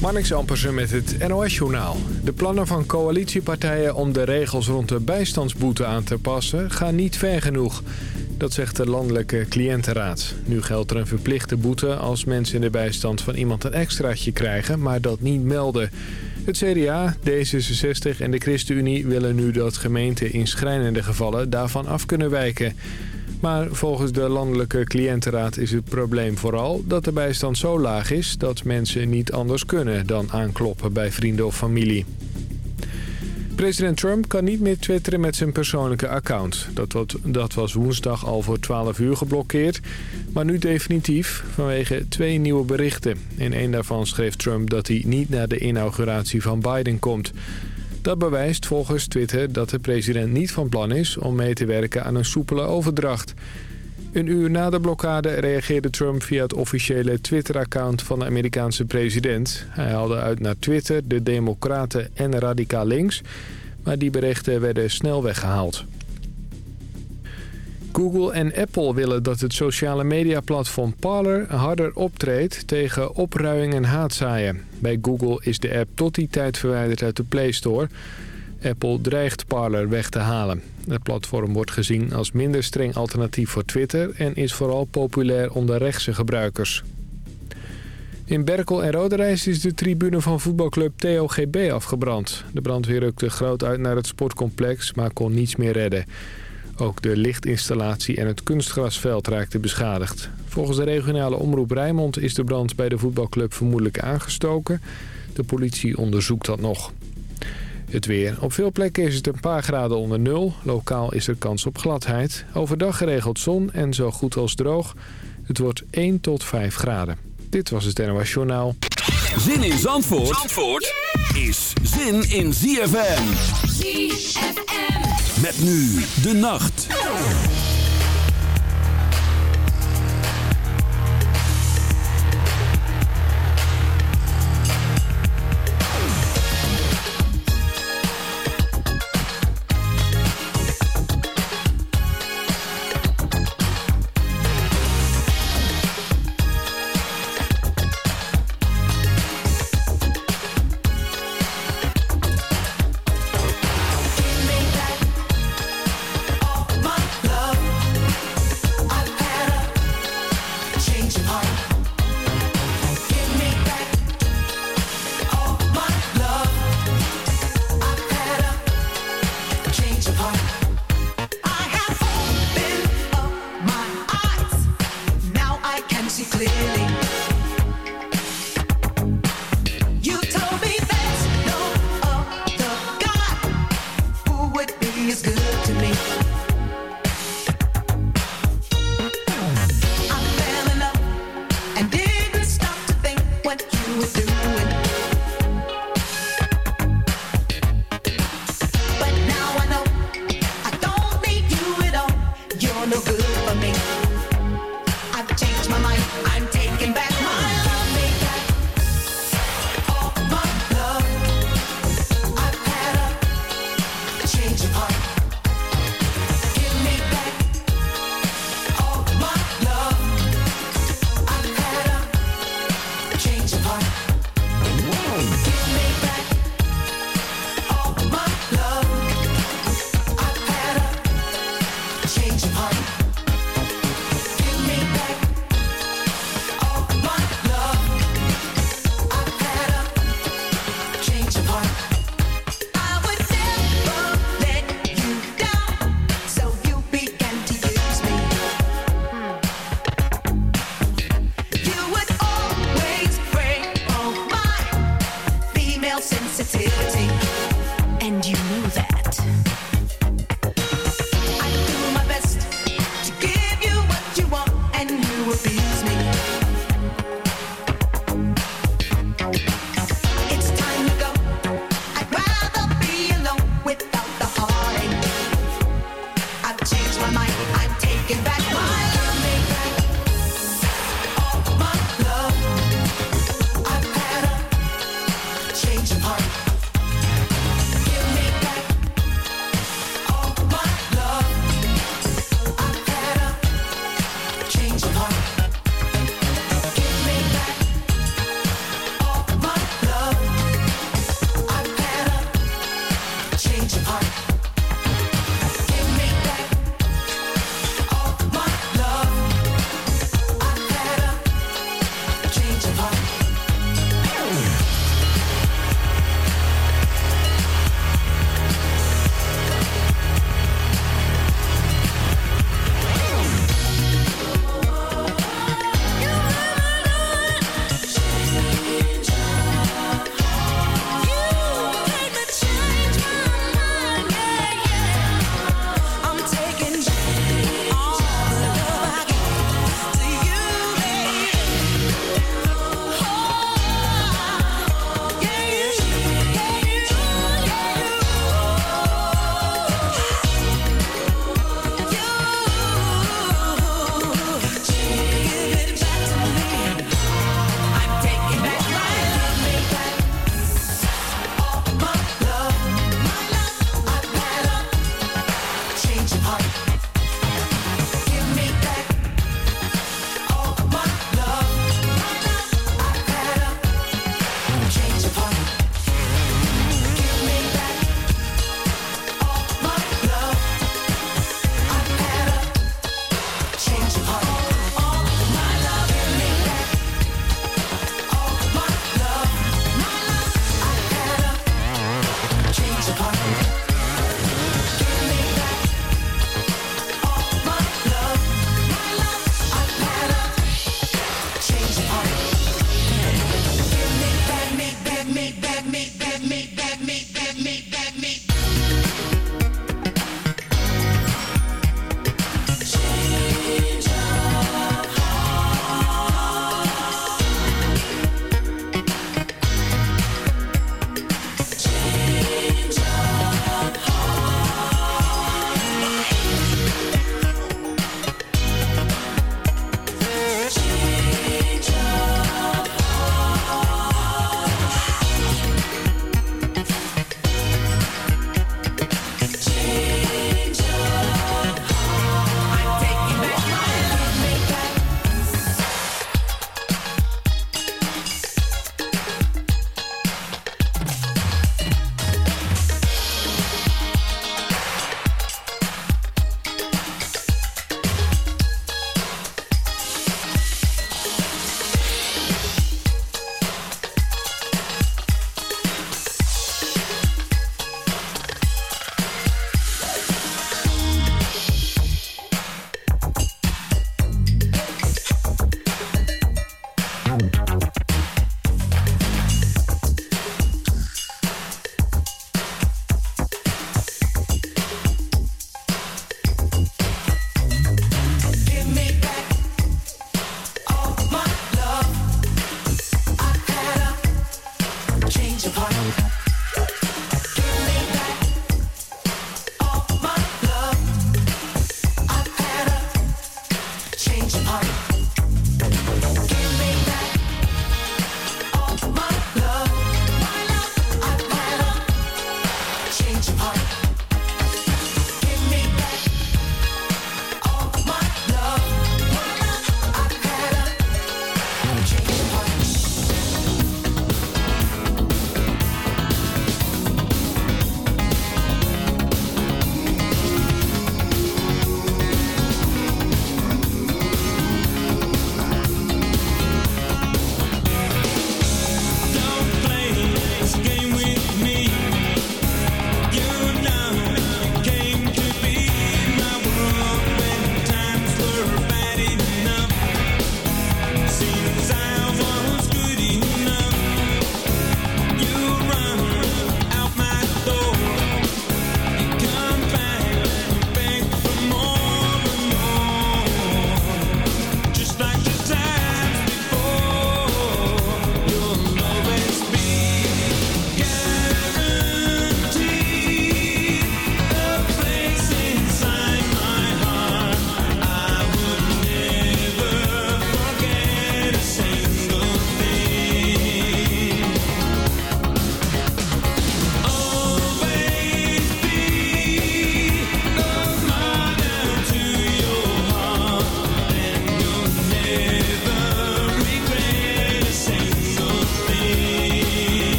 Marnix Ampersen met het NOS-journaal. De plannen van coalitiepartijen om de regels rond de bijstandsboete aan te passen... gaan niet ver genoeg. Dat zegt de Landelijke Cliëntenraad. Nu geldt er een verplichte boete als mensen in de bijstand van iemand een extraatje krijgen... maar dat niet melden. Het CDA, D66 en de ChristenUnie willen nu dat gemeenten in schrijnende gevallen daarvan af kunnen wijken... Maar volgens de Landelijke Cliëntenraad is het probleem vooral dat de bijstand zo laag is... dat mensen niet anders kunnen dan aankloppen bij vrienden of familie. President Trump kan niet meer twitteren met zijn persoonlijke account. Dat, was woensdag al voor 12 uur geblokkeerd, maar nu definitief vanwege twee nieuwe berichten. In één daarvan schreef Trump dat hij niet naar de inauguratie van Biden komt... Dat bewijst volgens Twitter dat de president niet van plan is om mee te werken aan een soepele overdracht. Een uur na de blokkade reageerde Trump via het officiële Twitter-account van de Amerikaanse president. Hij haalde uit naar Twitter, de Democraten en Radicaal Links, maar die berichten werden snel weggehaald. Google en Apple willen dat het sociale mediaplatform Parler harder optreedt tegen opruiing en haatzaaien. Bij Google is de app tot die tijd verwijderd uit de Play Store. Apple dreigt Parler weg te halen. Het platform wordt gezien als minder streng alternatief voor Twitter... en is vooral populair onder rechtse gebruikers. In Berkel en Roderijs is de tribune van voetbalclub TOGB afgebrand. De brandweer rukte groot uit naar het sportcomplex, maar kon niets meer redden. Ook de lichtinstallatie en het kunstgrasveld raakten beschadigd. Volgens de regionale omroep Rijnmond is de brand bij de voetbalclub vermoedelijk aangestoken. De politie onderzoekt dat nog. Het weer. Op veel plekken is het een paar graden onder nul. Lokaal is er kans op gladheid. Overdag geregeld zon en zo goed als droog. Het wordt 1 tot 5 graden. Dit was het NOS Journaal. Zin in Zandvoort, Zandvoort is zin in ZFM. ZFM. Met nu de nacht. Give me.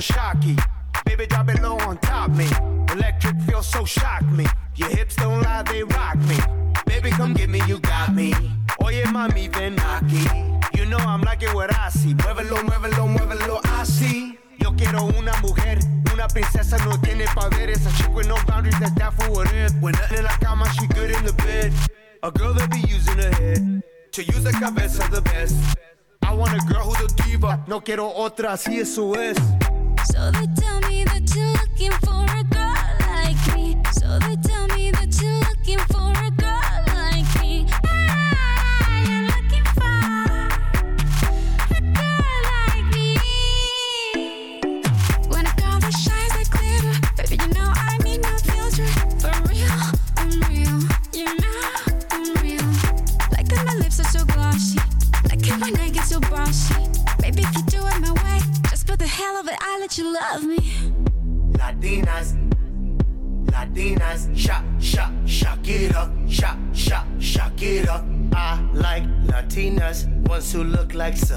Shocky. Baby, drop it low on top me. Electric feels so shock me. Your hips don't lie, they rock me. Baby, come get me, you got me. Oye, mami, ven aquí. You know I'm like it what I see. Muévelo, muévelo, muévelo, así. Yo quiero una mujer, una princesa no tiene poderes. A chick with no boundaries, that's down for what if. When nothing in la cama, she good in the bed. A girl that be using her head to use the cabeza the best. I want a girl who's a diva, no quiero otra, así eso es. So they tell me that you're looking for a girl like me. So they tell me that you're looking for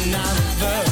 another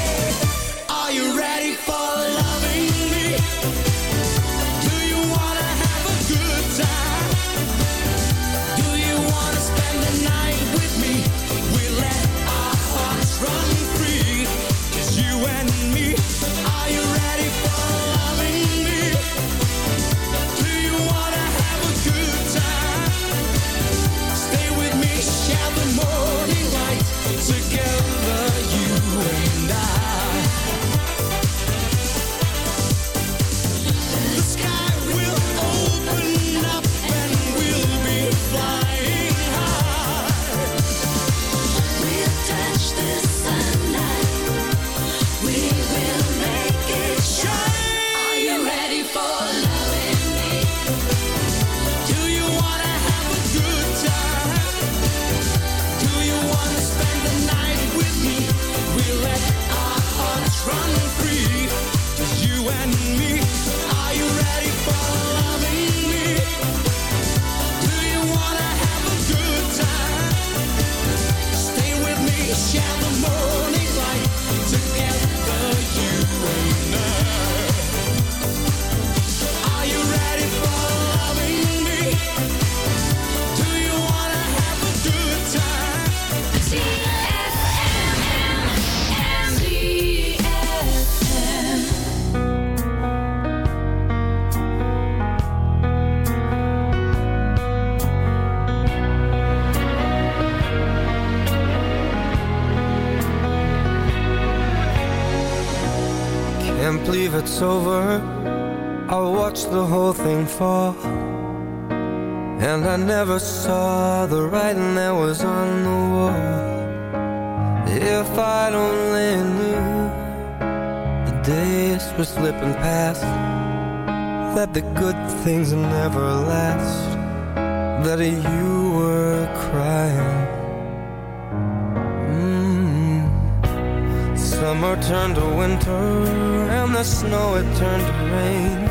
Fall. And I never saw the writing that was on the wall. If I'd only knew the days were slipping past, that the good things never last, that you were crying. Mm. Summer turned to winter, and the snow it turned to rain.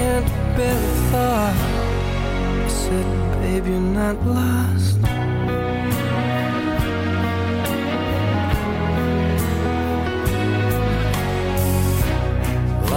Can't bear the thought, I said, you're not lost.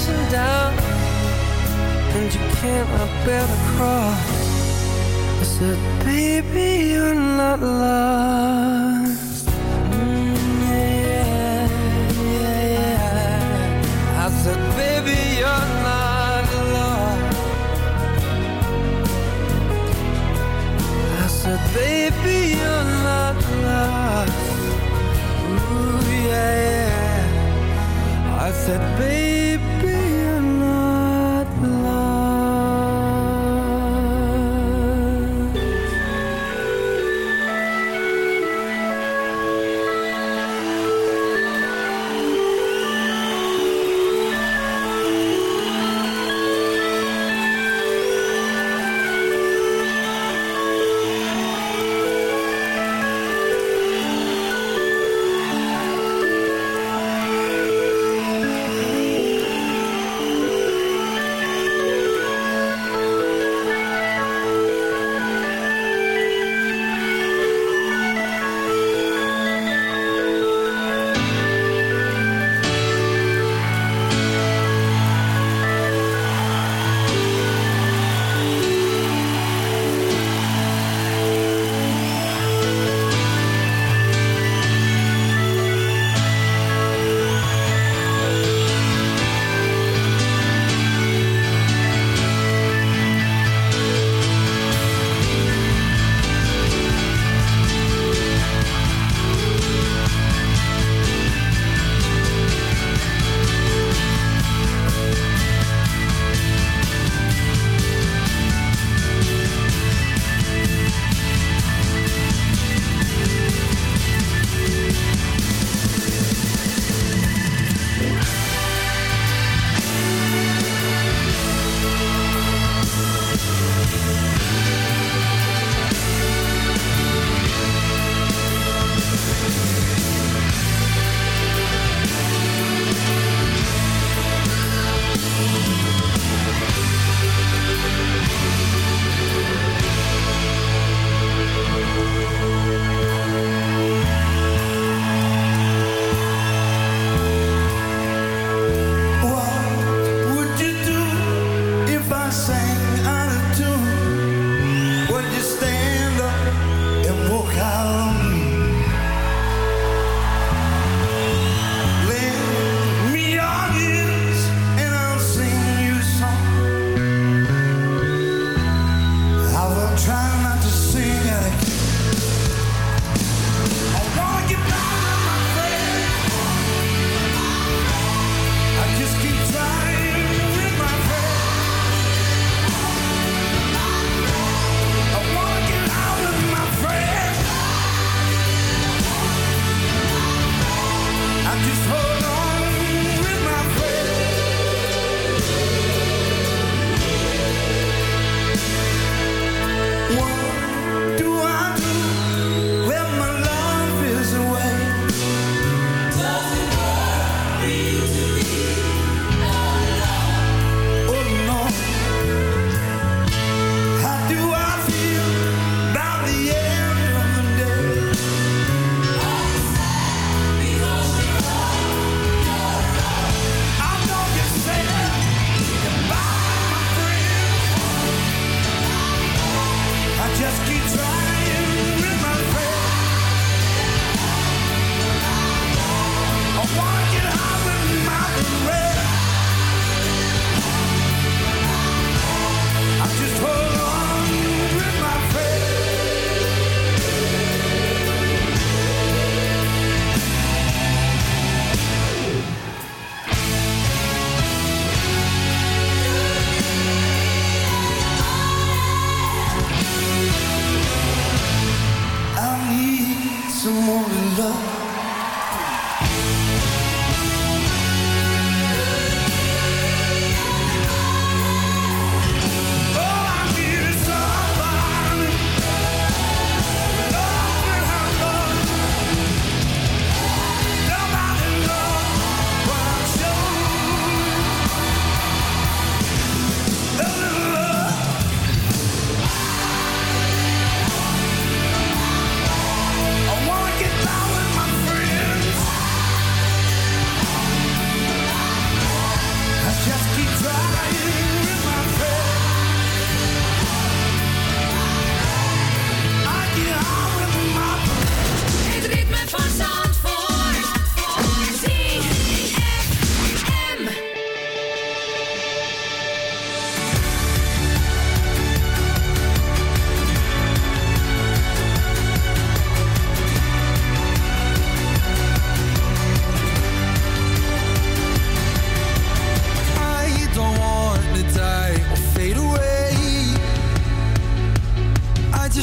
crashing down And you cannot bear the cross I said, baby, you're not lost Mm, yeah, yeah, yeah. I said, baby, you're not lost I said, baby, you're not lost. Ooh, yeah, yeah. I said, baby,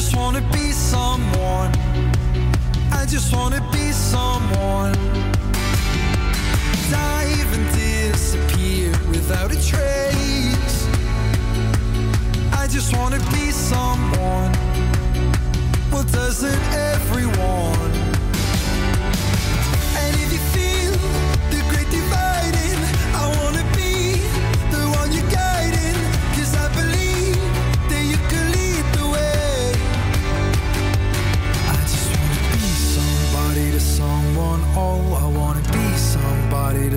just wanna be someone. I just wanna be someone. Dive and disappear without a trace. I just wanna be someone. Well, doesn't everyone?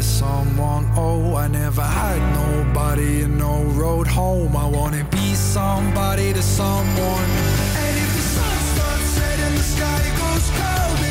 to someone. Oh, I never had nobody and no road home. I wanna be somebody to someone. And if the sun starts setting, the sky goes cold.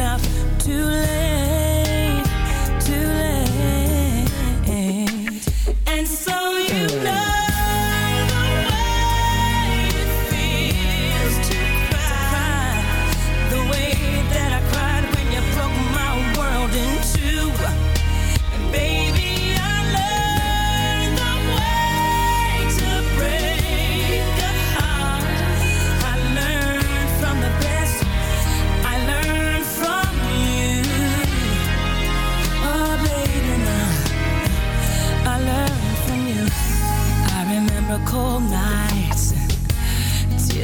it out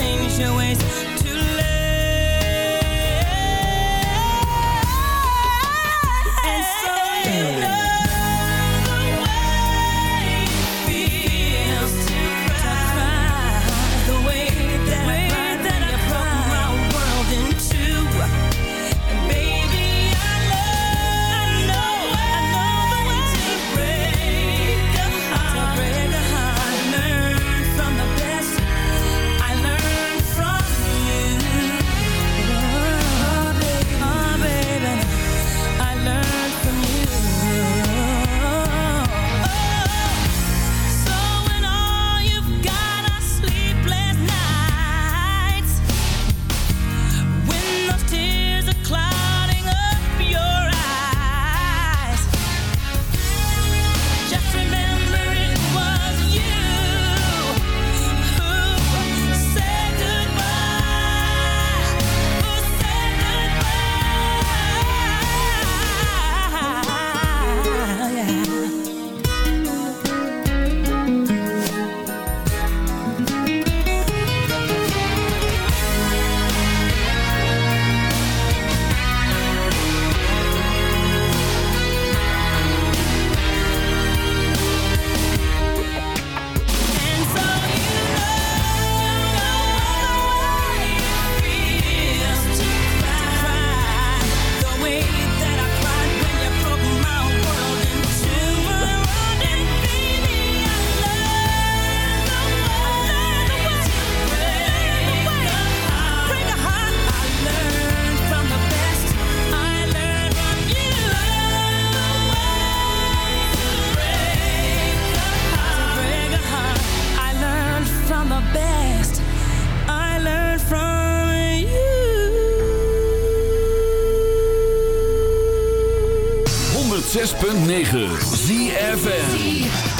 Changed your ways 106.9 ZFN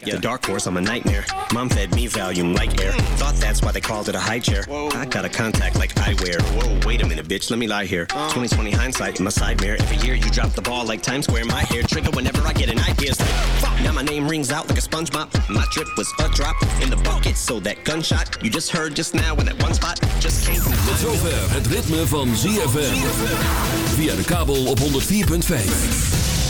The dark horse, I'm a nightmare. Mom fed me Valium like air. Hmm. Thought that's why they called it a high chair. Whoa. I got a contact like eyewear. Whoa, wait a minute, bitch, let me lie here. Uh. 2020 hindsight in my side mirror. Every year you drop the ball like Times Square. My hair trigger whenever I get an idea. It's like, fuck, now my name rings out like a sponge mop. My trip was a drop in the bucket, so that gunshot you just heard just now in that one spot just came from Tot zover het ritme van ZFM. Via de kabel op 104.5.